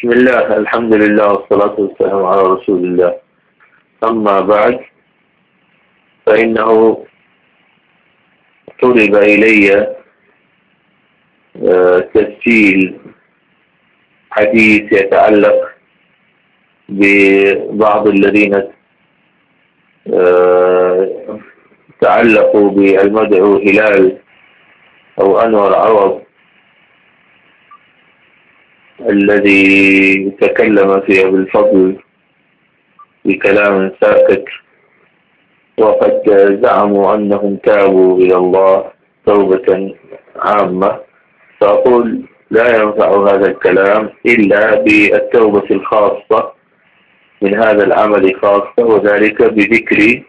بسم الله الحمد لله والصلاة والسلام على رسول الله. أما بعد فإنه طلب إلي آه، تسجيل حديث يتعلق ببعض الذين آه، تعلقوا بالمدعو هلال أو أنور عوض. الذي تكلم في أبي الفضل بكلام ساكت وقد زعموا أنهم تابوا إلى الله توبة عامة. فأقول لا ينفع هذا الكلام إلا بالتوبة الخاصة من هذا العمل خاصة وذلك بذكر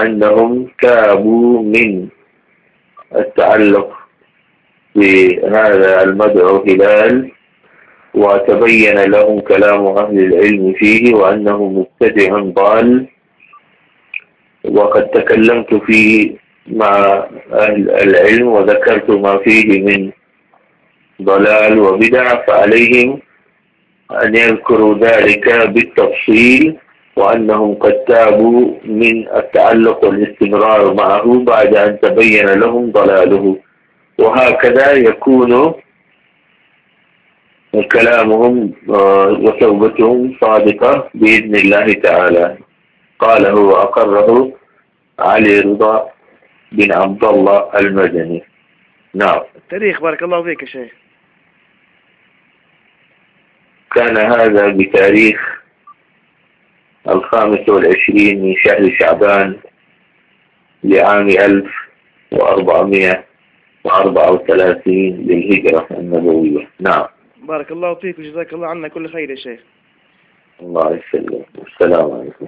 أنهم تابوا من التعلق بهذا المدعو هلال. وتبين لهم كلام أهل العلم فيه وأنه مبتدع ضال. وقد تكلمت فيه مع أهل العلم وذكرت ما فيه من ضلال وبدع فعليهم أن يذكروا ذلك بالتفصيل وأنهم قد تابوا من التعلق والاستمرار معه بعد أن تبين لهم ضلاله. وهكذا يكون كلامهم آه، وتوبتهم صادقة بإذن الله تعالى. قاله وأقره علي رضا بن عبد الله المدني. نعم. التاريخ بارك الله فيك يا شيخ. كان هذا بتاريخ الخامس والعشرين من شهر شعبان لعام ألف وأربعمائة وأربعة وثلاثين للهجرة النبوية. نعم. بارك الله فيك وجزاك الله عنا كل خير يا شيخ. الله يسلمك. السلام عليكم.